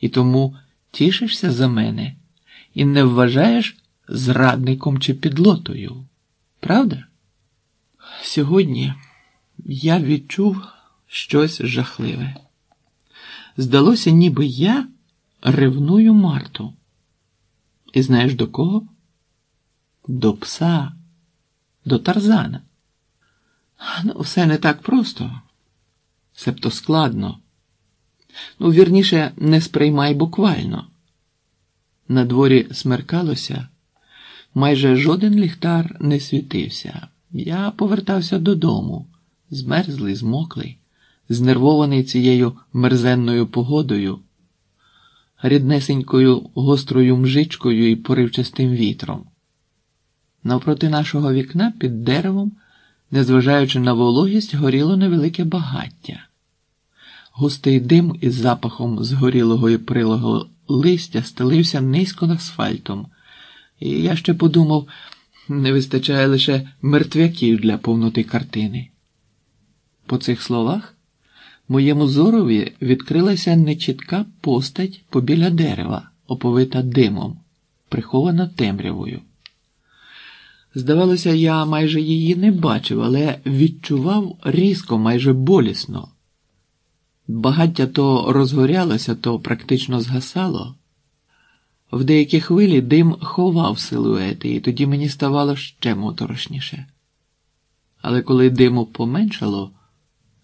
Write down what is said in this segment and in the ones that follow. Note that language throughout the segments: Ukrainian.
і тому тішишся за мене і не вважаєш зрадником чи підлотою. Правда? Сьогодні я відчув щось жахливе. Здалося, ніби я ревную Марту. І знаєш до кого? До пса, до Тарзана. Ну, все не так просто, себто складно. Ну, вірніше, не сприймай буквально. На дворі смеркалося, майже жоден ліхтар не світився. Я повертався додому, змерзлий, змоклий, знервований цією мерзенною погодою, ріднесенькою гострою мжичкою і поривчастим вітром. Навпроти нашого вікна під деревом, незважаючи на вологість, горіло невелике багаття. Густий дим із запахом згорілого і прилого листя стелився низько асфальтом, і я ще подумав, не вистачає лише мертвяків для повноти картини. По цих словах моєму зорові відкрилася нечітка постать побіля дерева, оповита димом, прихована темрявою. Здавалося, я майже її не бачив, але відчував різко, майже болісно. Багаття то розгорялося, то практично згасало. В деякі хвилі дим ховав силуети, і тоді мені ставало ще моторошніше. Але коли диму поменшало,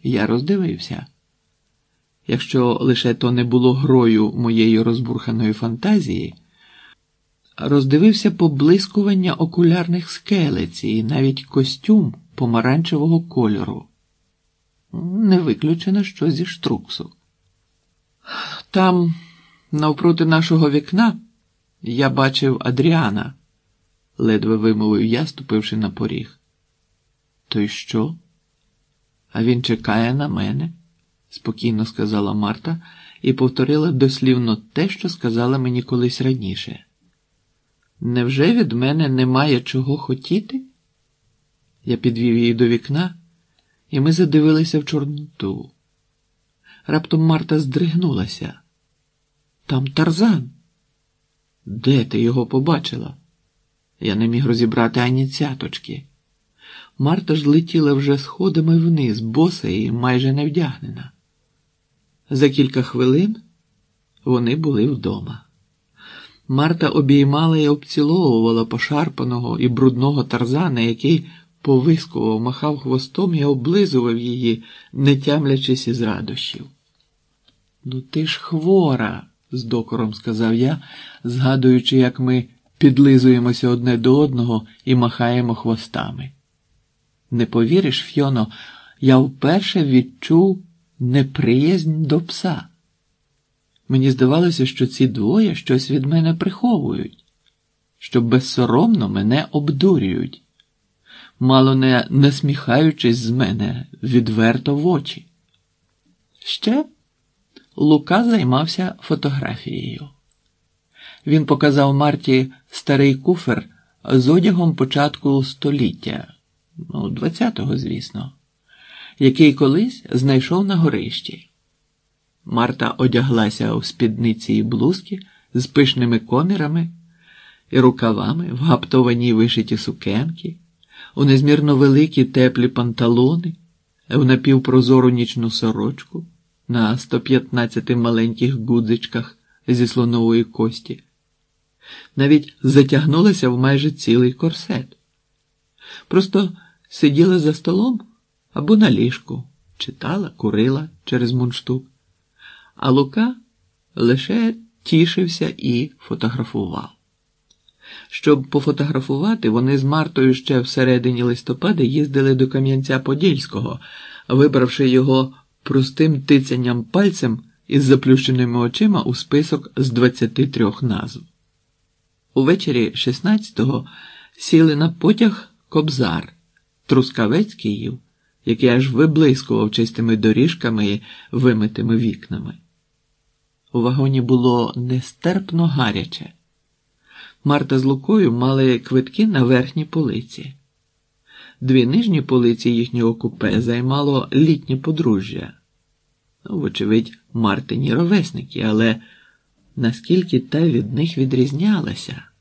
я роздивився. Якщо лише то не було грою моєї розбурханої фантазії, роздивився поблискування окулярних скелець і навіть костюм помаранчевого кольору. Не виключено що зі штруксу. Там, навпроти нашого вікна, я бачив Адріана, ледве вимовив я, ступивши на поріг. То й що? А він чекає на мене, спокійно сказала Марта і повторила дослівно те, що сказала мені колись раніше. Невже від мене немає чого хотіти? Я підвів її до вікна і ми задивилися в Чорноту. Раптом Марта здригнулася. Там Тарзан. Де ти його побачила? Я не міг розібрати ані цяточки. Марта ж летіла вже сходами вниз, боса і майже не вдягнена. За кілька хвилин вони були вдома. Марта обіймала і обціловувала пошарпаного і брудного тарзана, який повискував, махав хвостом і облизував її, не тямлячись із радощів. Ну, ти ж хвора, з докором сказав я, згадуючи, як ми підлизуємося одне до одного і махаємо хвостами. Не повіриш, Фьоно, я вперше відчув неприязнь до пса. Мені здавалося, що ці двоє щось від мене приховують, що безсоромно мене обдурюють мало не насміхаючись з мене відверто в очі. Ще Лука займався фотографією. Він показав Марті старий куфер з одягом початку століття, ну, 20-го, звісно, який колись знайшов на горищі. Марта одяглася у спідниці і блузки з пишними комірами і рукавами в гаптованій вишиті сукенки у незмірно великі теплі панталони, в напівпрозору нічну сорочку на 115 маленьких гудзичках зі слонової кості, навіть затягнулася в майже цілий корсет. Просто сиділа за столом або на ліжку, читала, курила через мундштук, а Лука лише тішився і фотографував. Щоб пофотографувати, вони з Мартою ще всередині листопада їздили до Кам'янця-Подільського, вибравши його простим тицянням пальцем із заплющеними очима у список з 23 назв. Увечері 16-го сіли на потяг Кобзар, Трускавець Київ, який аж виблискував чистими доріжками і вимитими вікнами. У вагоні було нестерпно гаряче. Марта з Лукою мали квитки на верхній полиці. Дві нижні полиці їхнього купе займало літнє подружжя. Ну, вочевидь, Мартині ровесники, але наскільки та від них відрізнялася.